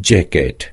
jacket.